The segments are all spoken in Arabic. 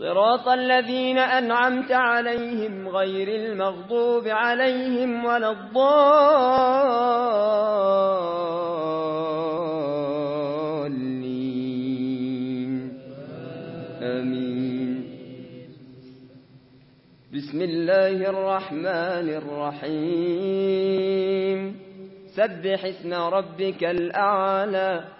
صراط الذين أنعمت عليهم غير المغضوب عليهم ولا الضالين. آمين. بسم الله الرحمن الرحيم. سبح اسم ربك الأعلى.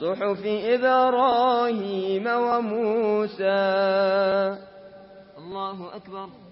صحف إبراهيم وموسى. الله أكبر.